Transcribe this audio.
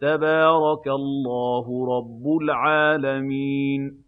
تَبَارَكَ اللَّهُ رَبُّ الْعَالَمِينَ